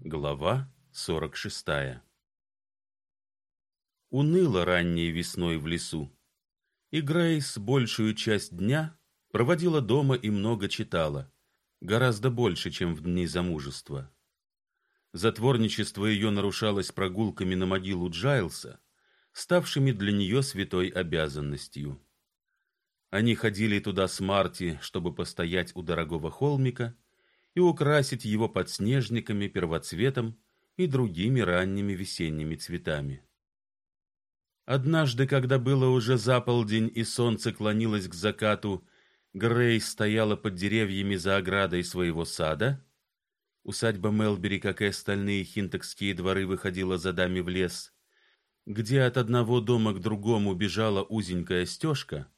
Глава сорок шестая Уныло ранней весной в лесу, и большую часть дня проводила дома и много читала, гораздо больше, чем в дни замужества. Затворничество ее нарушалось прогулками на могилу Джайлса, ставшими для нее святой обязанностью. Они ходили туда с Марти, чтобы постоять у дорогого холмика и украсить его подснежниками, первоцветом и другими ранними весенними цветами. Однажды, когда было уже за полдень и солнце клонилось к закату, Грейс стояла под деревьями за оградой своего сада. Усадьба Мелбери, как и остальные хинтокские дворы, выходила за дами в лес, где от одного дома к другому бежала узенькая стежка,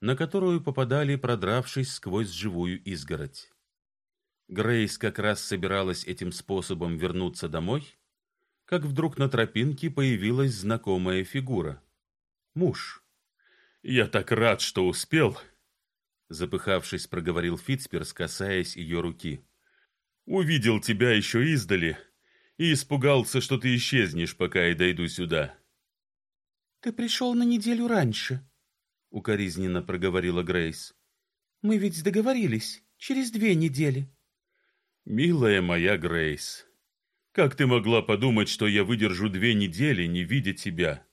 на которую попадали, продравшись сквозь живую изгородь. Грейс как раз собиралась этим способом вернуться домой, как вдруг на тропинке появилась знакомая фигура. Муж. «Я так рад, что успел!» Запыхавшись, проговорил Фитцперс, касаясь ее руки. «Увидел тебя еще издали и испугался, что ты исчезнешь, пока я дойду сюда». «Ты пришел на неделю раньше», — укоризненно проговорила Грейс. «Мы ведь договорились, через две недели». «Милая моя Грейс», как ты могла подумать, что я выдержу две недели, не видя тебя?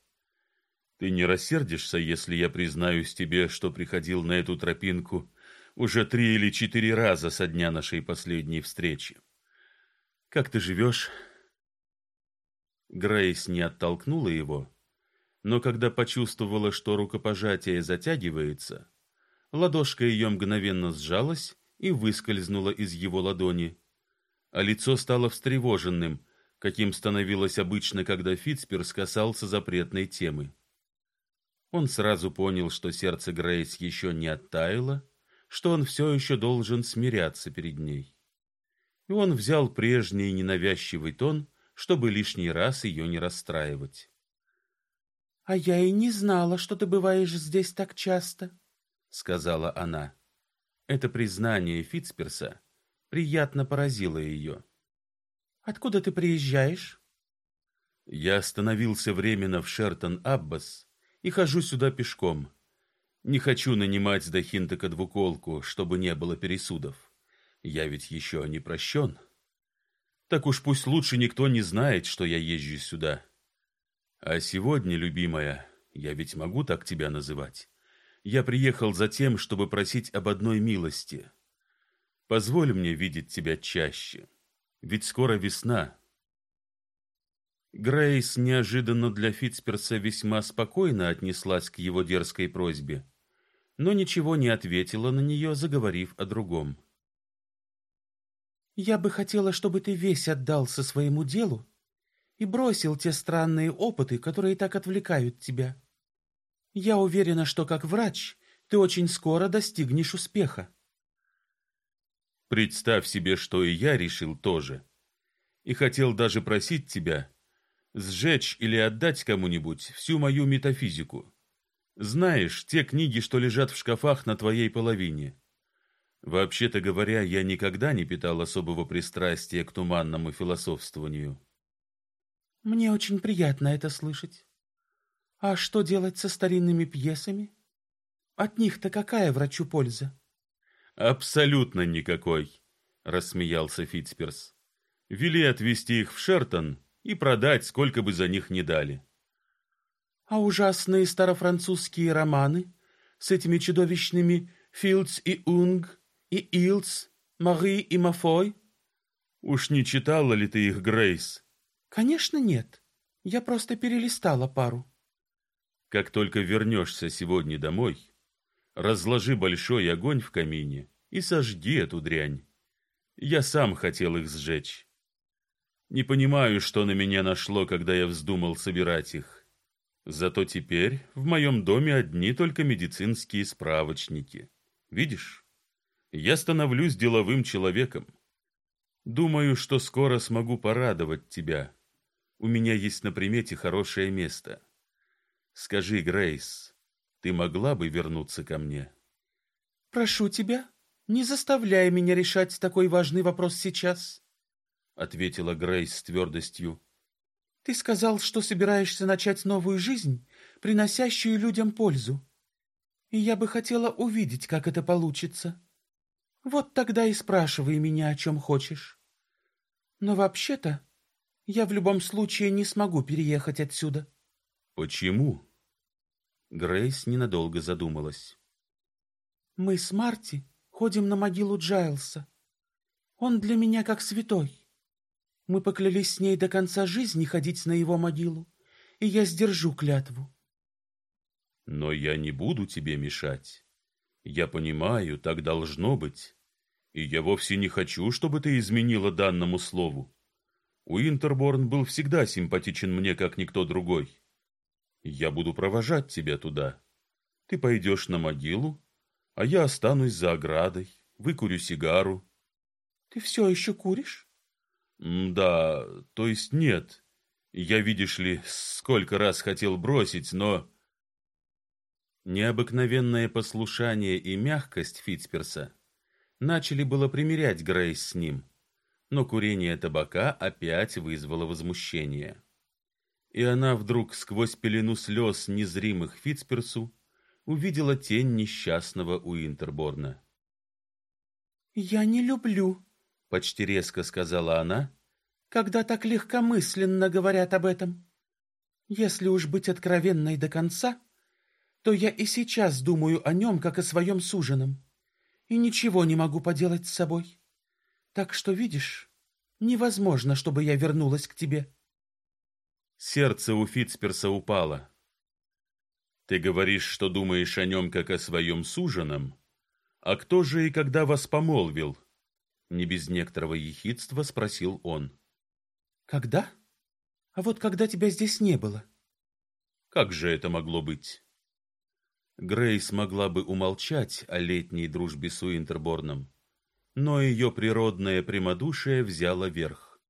Ты не рассердишься, если я признаюсь тебе, что приходил на эту тропинку уже три или четыре раза со дня нашей последней встречи? Как ты живешь?» Грейс не оттолкнула его, но когда почувствовала, что рукопожатие затягивается, ладошка ее мгновенно сжалась и выскользнула из его ладони а лицо стало встревоженным, каким становилось обычно, когда Фитцперс касался запретной темы. Он сразу понял, что сердце Грейс еще не оттаяло, что он все еще должен смиряться перед ней. И он взял прежний ненавязчивый тон, чтобы лишний раз ее не расстраивать. «А я и не знала, что ты бываешь здесь так часто», — сказала она. Это признание Фитцперса приятно поразило ее. Откуда ты приезжаешь? Я остановился временно в Шертон-Аббас и хожу сюда пешком. Не хочу нанимать до Хинтека двуколку, чтобы не было пересудов. Я ведь еще не прощен. Так уж пусть лучше никто не знает, что я езжу сюда. А сегодня, любимая, я ведь могу так тебя называть. Я приехал за тем, чтобы просить об одной милости. Позволь мне видеть тебя чаще, ведь скоро весна. Грейс неожиданно для Фитцперса весьма спокойно отнеслась к его дерзкой просьбе, но ничего не ответила на нее, заговорив о другом. Я бы хотела, чтобы ты весь отдался своему делу и бросил те странные опыты, которые так отвлекают тебя. Я уверена, что как врач ты очень скоро достигнешь успеха. Представь себе, что и я решил тоже. И хотел даже просить тебя сжечь или отдать кому-нибудь всю мою метафизику. Знаешь, те книги, что лежат в шкафах на твоей половине. Вообще-то говоря, я никогда не питал особого пристрастия к туманному философствованию. Мне очень приятно это слышать. А что делать со старинными пьесами? От них-то какая врачу польза? Абсолютно никакой, рассмеялся Фитцперс. Вели отвезти их в Шертон и продать, сколько бы за них ни дали. А ужасные старофранцузские романы с этими чудовищными Филдс и Унг и Илс, Мари и Мафой? Уж не читала ли ты их, Грейс? Конечно, нет. Я просто перелистала пару. Как только вернешься сегодня домой, разложи большой огонь в камине и сожги эту дрянь. Я сам хотел их сжечь. Не понимаю, что на меня нашло, когда я вздумал собирать их. Зато теперь в моем доме одни только медицинские справочники. Видишь? Я становлюсь деловым человеком. Думаю, что скоро смогу порадовать тебя. У меня есть на примете хорошее место. Скажи, Грейс, ты могла бы вернуться ко мне? Прошу тебя, не заставляй меня решать такой важный вопрос сейчас, ответила Грейс с твердостью. Ты сказал, что собираешься начать новую жизнь, приносящую людям пользу. И я бы хотела увидеть, как это получится. Вот тогда и спрашивай меня, о чем хочешь. Но вообще-то я в любом случае не смогу переехать отсюда. Почему? Грейс ненадолго задумалась. Мы с Марти ходим на могилу Джайлса. Он для меня как святой. Мы поклялись с ней до конца жизни ходить на его могилу, и я сдержу клятву. Но я не буду тебе мешать. Я понимаю, так должно быть. И я вовсе не хочу, чтобы ты изменила данному слову. Уинтерборн был всегда симпатичен мне, как никто другой. Я буду провожать тебя туда. Ты пойдешь на могилу, а я останусь за оградой, выкурю сигару. Ты все еще куришь? Да, то есть нет. Я, видишь ли, сколько раз хотел бросить, но необыкновенное послушание и мягкость Фитцперса начали было примирять Грейс с ним, но курение табака опять вызвало возмущение и она вдруг сквозь пелену слез незримых Фитцперсу увидела тень несчастного Уинтерборна. «Я не люблю», — почти резко сказала она, — «когда так легкомысленно говорят об этом. Если уж быть откровенной до конца, то я и сейчас думаю о нем, как о своем суженом, и ничего не могу поделать с собой. Так что, видишь, невозможно, чтобы я вернулась к тебе». Сердце у Фитцперса упало. Ты говоришь, что думаешь о нем как о своем суженом? А кто же и когда вас помолвил? Не без некоторого ехидства спросил он. Когда? А вот когда тебя здесь не было. Как же это могло быть? Грейс могла бы умолчать о летней дружбе с Уинтерборном, но ее природное прямодушие взяло верх.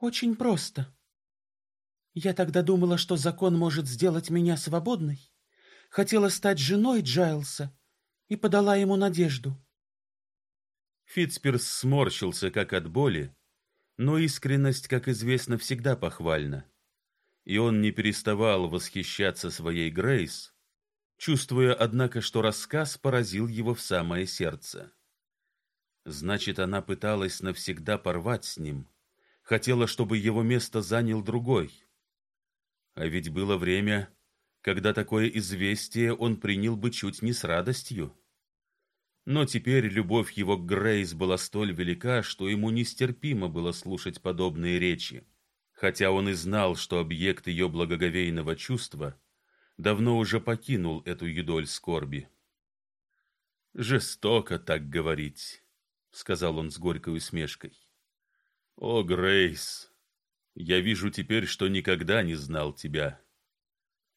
Очень просто. Я тогда думала, что закон может сделать меня свободной, хотела стать женой Джайлса и подала ему надежду. Фитцперс сморщился как от боли, но искренность, как известно, всегда похвальна. И он не переставал восхищаться своей Грейс, чувствуя, однако, что рассказ поразил его в самое сердце. Значит, она пыталась навсегда порвать с ним, хотела, чтобы его место занял другой. А ведь было время, когда такое известие он принял бы чуть не с радостью. Но теперь любовь его к Грейс была столь велика, что ему нестерпимо было слушать подобные речи, хотя он и знал, что объект ее благоговейного чувства давно уже покинул эту юдоль скорби. Жестоко так говорить, сказал он с горькой усмешкой. О, Грейс, я вижу теперь, что никогда не знал тебя.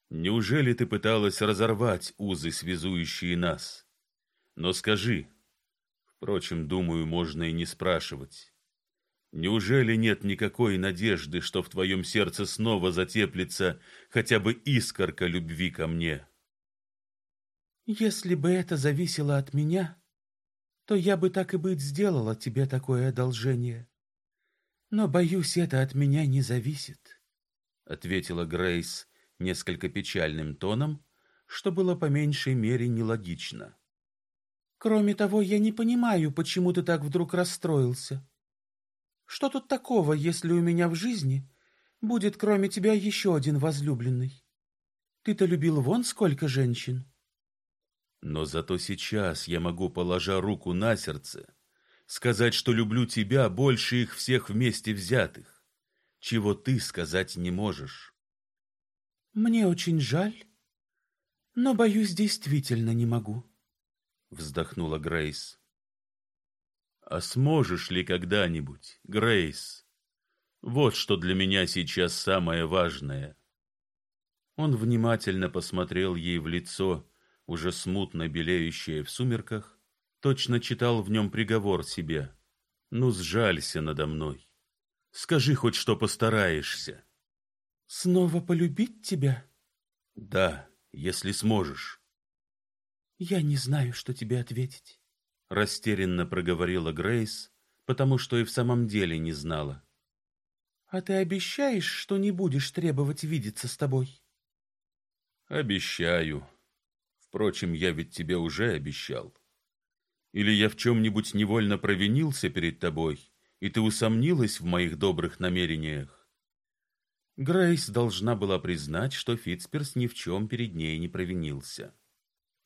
Неужели ты пыталась разорвать узы, связующие нас? Но скажи, впрочем, думаю, можно и не спрашивать. Неужели нет никакой надежды, что в твоем сердце снова затеплится хотя бы искорка любви ко мне? Если бы это зависело от меня, то я бы так и быть сделала тебе такое одолжение. Но, боюсь, это от меня не зависит, — ответила Грейс несколько печальным тоном, что было по меньшей мере нелогично. Кроме того, я не понимаю, почему ты так вдруг расстроился. Что тут такого, если у меня в жизни будет кроме тебя еще один возлюбленный? Ты-то любил вон сколько женщин. Но зато сейчас я могу, положа руку на сердце, сказать, что люблю тебя больше их всех вместе взятых, чего ты сказать не можешь. Мне очень жаль, но боюсь, действительно не могу, вздохнула Грейс. А сможешь ли когда-нибудь, Грейс? Вот что для меня сейчас самое важное. Он внимательно посмотрел ей в лицо, уже смутно белеющее в сумерках, Точно читал в нем приговор себе. Ну, сжалься надо мной. Скажи хоть, что постараешься. Снова полюбить тебя? Да, если сможешь. Я не знаю, что тебе ответить. Растерянно проговорила Грейс, потому что и в самом деле не знала. А ты обещаешь, что не будешь требовать видеться с тобой? Обещаю. Впрочем, я ведь тебе уже обещал. Или я в чем-нибудь невольно провинился перед тобой, и ты усомнилась в моих добрых намерениях? Грейс должна была признать, что Фитцперс ни в чем перед ней не провинился.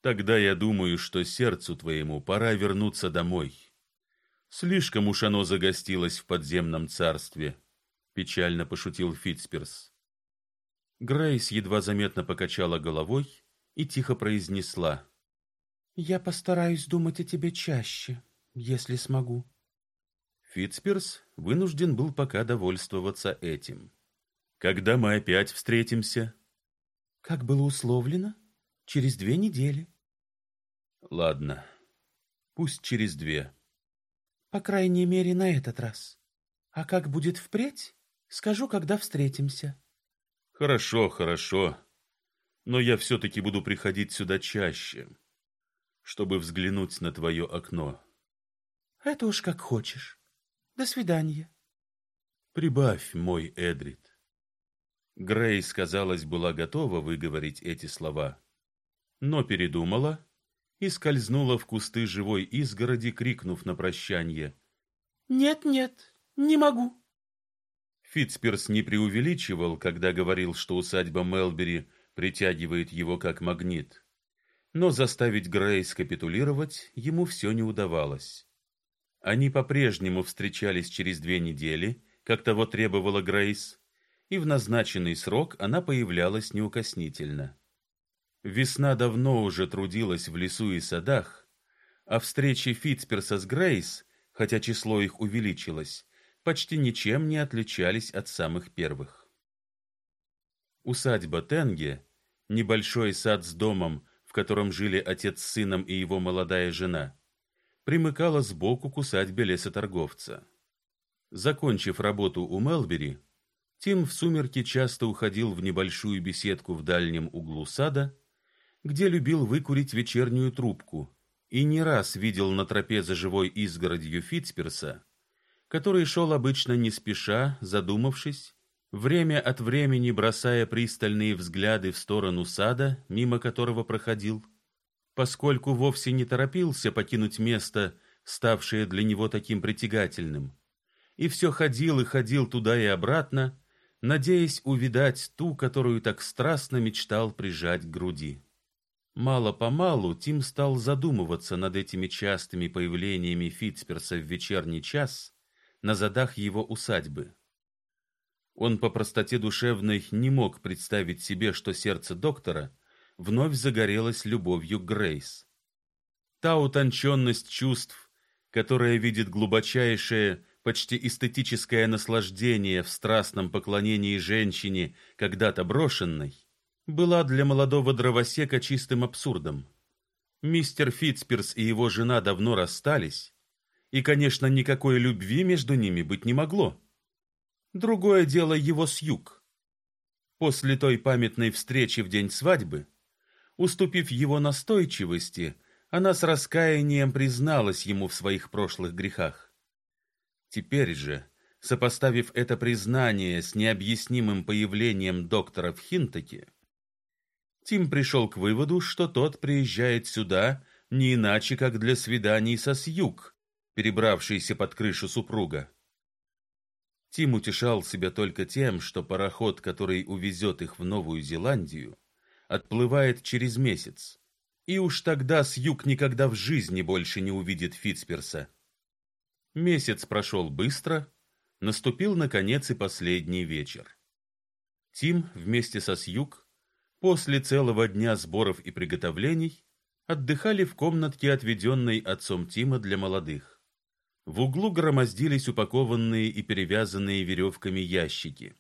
Тогда я думаю, что сердцу твоему пора вернуться домой. Слишком уж оно загостилось в подземном царстве, печально пошутил Фитцперс. Грейс едва заметно покачала головой и тихо произнесла: "Я постараюсь думать о тебе чаще, если смогу". Фитцперс вынужден был пока довольствоваться этим. Когда мы опять встретимся? Как было условлено, через две недели. Ладно. Пусть через две. По крайней мере, на этот раз. А как будет впредь, скажу, когда встретимся. Хорошо, хорошо. Но я все таки буду приходить сюда чаще, чтобы взглянуть на твое окно. Это уж как хочешь. До свидания. Прибавь, мой Эдрит. Грейс, казалось, была готова выговорить эти слова, но передумала и скользнула в кусты живой изгороди, крикнув на прощание: "Нет, нет, не могу". Фитцперс не преувеличивал, когда говорил, что усадьба Мелбери притягивает его как магнит. Но заставить Грейс капитулировать ему все не удавалось. Они по-прежнему встречались через две недели, как того требовала Грейс, и в назначенный срок она появлялась неукоснительно. Весна давно уже трудилась в лесу и садах, а встречи Фитцперса с Грейс, хотя число их увеличилось, почти ничем не отличались от самых первых. Усадьба Тенге, небольшой сад с домом, в котором жили отец с сыном и его молодая жена, примыкала сбоку к усадьбе лесоторговца. Закончив работу у Мелбери, Тим в сумерки часто уходил в небольшую беседку в дальнем углу сада, где любил выкурить вечернюю трубку, и не раз видел на тропе за живой изгородью Фитцперса, который шел обычно не спеша, задумавшись, время от времени бросая пристальные взгляды в сторону сада, мимо которого проходил, поскольку вовсе не торопился покинуть место, ставшее для него таким притягательным, и все ходил и ходил туда и обратно, надеясь увидать ту, которую так страстно мечтал прижать к груди. Мало-помалу Тим стал задумываться над этими частыми появлениями Фитцперса в вечерний час на задах его усадьбы. Он по простоте душевной не мог представить себе, что сердце доктора вновь загорелось любовью к Грейс. Та утонченность чувств, которая видит глубочайшее почти эстетическое наслаждение в страстном поклонении женщине, когда-то брошенной, была для молодого дровосека чистым абсурдом. Мистер Фитцперс и его жена давно расстались, и, конечно, никакой любви между ними быть не могло. Другое дело его с юг. После той памятной встречи в день свадьбы, уступив его настойчивости, она с раскаянием призналась ему в своих прошлых грехах. Теперь же, сопоставив это признание с необъяснимым появлением доктора в Хинтаке, Тим пришел к выводу, что тот приезжает сюда не иначе, как для свиданий со Сьюг, перебравшейся под крышу супруга. Тим утешал себя только тем, что пароход, который увезет их в Новую Зеландию, отплывает через месяц, и уж тогда Сьюг никогда в жизни больше не увидит Фитцперса. Месяц прошел быстро, наступил наконец и последний вечер. Тим вместе со Сьюг после целого дня сборов и приготовлений отдыхали в комнатке, отведенной отцом Тима для молодых. В углу громоздились упакованные и перевязанные веревками ящики.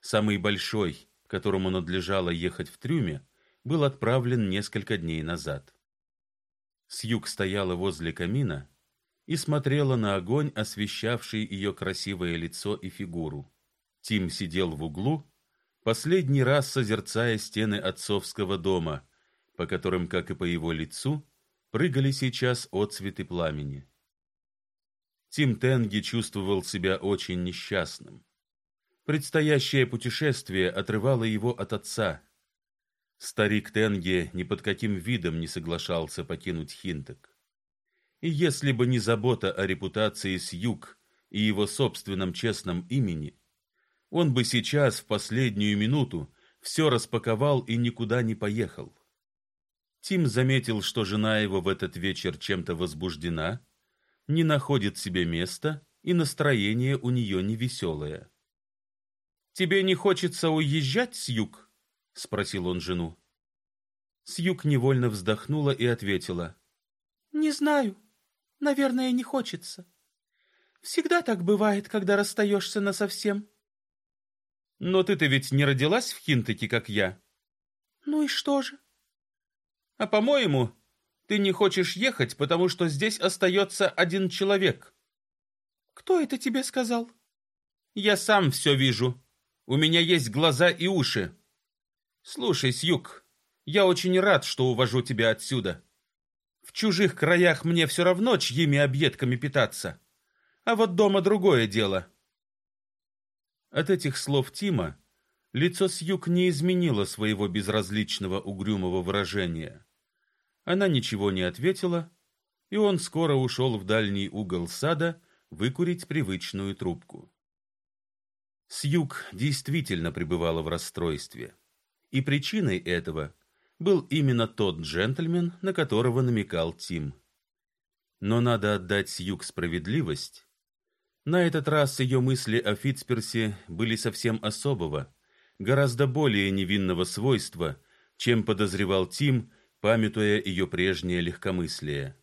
Самый большой, которому надлежало ехать в трюме, был отправлен несколько дней назад. Сьюг стояла возле камина и смотрела на огонь, освещавший ее красивое лицо и фигуру. Тим сидел в углу, последний раз созерцая стены отцовского дома, по которым, как и по его лицу, прыгали сейчас отцветы пламени. Тим Тенги чувствовал себя очень несчастным. Предстоящее путешествие отрывало его от отца. Старик Тенге ни под каким видом не соглашался покинуть Хинток. И если бы не забота о репутации Сьюг и его собственном честном имени, он бы сейчас в последнюю минуту все распаковал и никуда не поехал. Тим заметил, что жена его в этот вечер чем-то возбуждена, не находит себе места, и настроение у нее невеселое. «Тебе не хочется уезжать, Сьюг?» — спросил он жену. Сьюг невольно вздохнула и ответила. «Не знаю. Наверное, не хочется. Всегда так бывает, когда расстаешься насовсем». «Но ты-то ведь не родилась в Хинтаке, как я». «Ну и что же?» А по-моему, ты не хочешь ехать, потому что здесь остается один человек. Кто это тебе сказал? Я сам все вижу. У меня есть глаза и уши. Слушай, Сьюк, я очень рад, что увожу тебя отсюда. В чужих краях мне все равно чьими объедками питаться. А вот дома другое дело. От этих слов Тима лицо Сьюк не изменило своего безразличного угрюмого выражения. Она ничего не ответила, и он скоро ушел в дальний угол сада выкурить привычную трубку. Сьюг действительно пребывала в расстройстве, и причиной этого был именно тот джентльмен, на которого намекал Тим. Но надо отдать Сьюг справедливость. На этот раз ее мысли о Фитцперсе были совсем особого, гораздо более невинного свойства, чем подозревал Тим памятуя ее прежнее легкомыслие.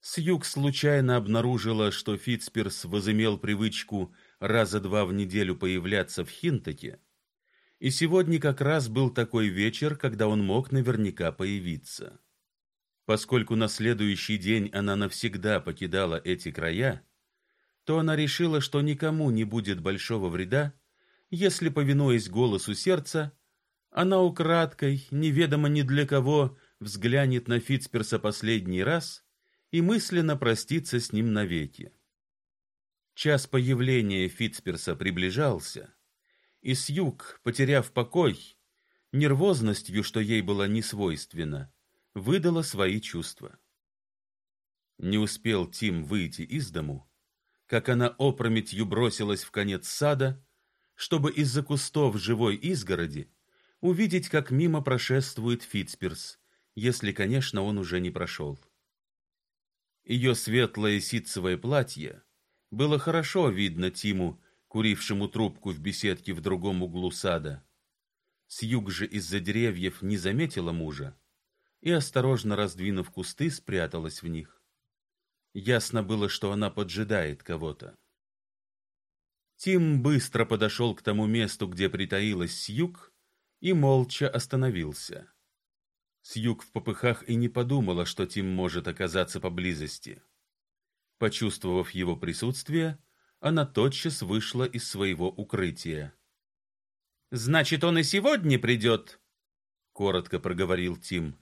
Сьюг случайно обнаружила, что Фитцперс возымел привычку раза два в неделю появляться в Хинтаке, и сегодня как раз был такой вечер, когда он мог наверняка появиться. Поскольку на следующий день она навсегда покидала эти края, то она решила, что никому не будет большого вреда, если, повинуясь голосу сердца, она украдкой, неведомо ни для кого, взглянет на Фитцперса последний раз и мысленно простится с ним навеки. Час появления Фитцперса приближался, и Сьюг, потеряв покой, нервозностью, что ей было не свойственно, выдала свои чувства. Не успел Тим выйти из дому, как она опрометью бросилась в конец сада, чтобы из-за кустов живой изгороди увидеть, как мимо прошествует Фитцперс, если, конечно, он уже не прошел. Ее светлое ситцевое платье было хорошо видно Тиму, курившему трубку в беседке в другом углу сада. Сьюг же из-за деревьев не заметила мужа и, осторожно раздвинув кусты, спряталась в них. Ясно было, что она поджидает кого-то. Тим быстро подошел к тому месту, где притаилась Сьюг, и молча остановился. Сьюг в попыхах и не подумала, что Тим может оказаться поблизости. Почувствовав его присутствие, она тотчас вышла из своего укрытия. Значит, он и сегодня придет?» — коротко проговорил Тим.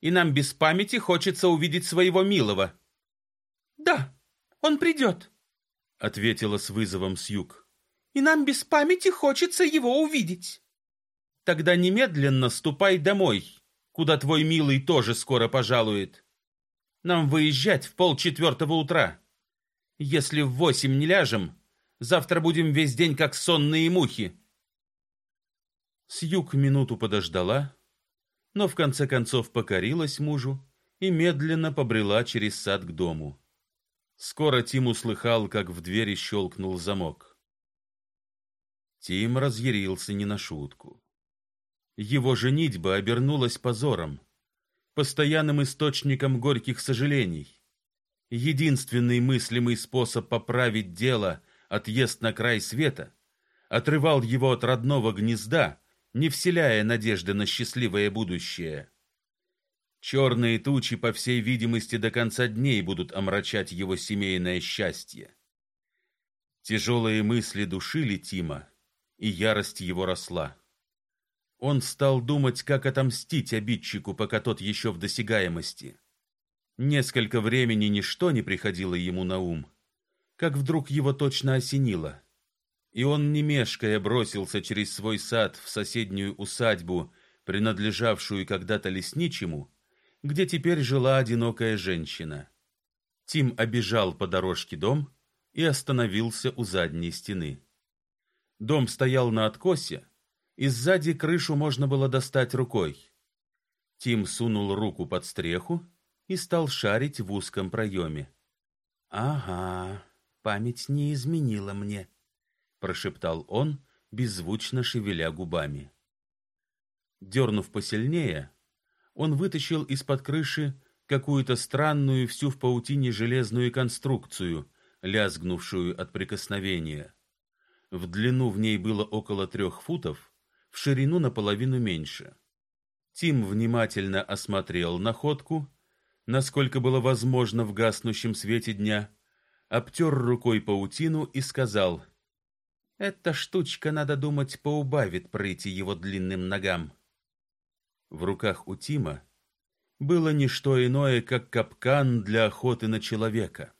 И нам без памяти хочется увидеть своего милого. Да, он придет», — ответила с вызовом Сьюг. И нам без памяти хочется его увидеть. Тогда немедленно ступай домой, куда твой милый тоже скоро пожалует. Нам выезжать в полчетвертого утра. Если в восемь не ляжем, завтра будем весь день как сонные мухи. Сьюг минуту подождала, но в конце концов покорилась мужу и медленно побрела через сад к дому. Скоро Тим услыхал, как в двери щелкнул замок. Тим разъярился не на шутку. Его женитьба обернулась позором, постоянным источником горьких сожалений. Единственный мыслимый способ поправить дело, отъезд на край света, отрывал его от родного гнезда, не вселяя надежды на счастливое будущее. Черные тучи, по всей видимости, до конца дней будут омрачать его семейное счастье. Тяжелые мысли душили Тима, и ярость его росла. Он стал думать, как отомстить обидчику, пока тот еще в досягаемости. Несколько времени ничто не приходило ему на ум, как вдруг его точно осенило. И он, не мешкая, бросился через свой сад в соседнюю усадьбу, принадлежавшую когда-то лесничему, где теперь жила одинокая женщина. Тим обежал по дорожке дом и остановился у задней стены. Дом стоял на откосе, и сзади крышу можно было достать рукой. Тим сунул руку под стреху и стал шарить в узком проеме. «Ага, память не изменила мне», — прошептал он, беззвучно шевеля губами. Дернув посильнее, он вытащил из-под крыши какую-то странную всю в паутине железную конструкцию, лязгнувшую от прикосновения. В длину в ней было около трех футов, в ширину наполовину меньше. Тим внимательно осмотрел находку, насколько было возможно в гаснущем свете дня, обтер рукой паутину и сказал: "Эта штучка, надо думать, поубавит прыти его длинным ногам". В руках у Тима было не что иное, как капкан для охоты на человека.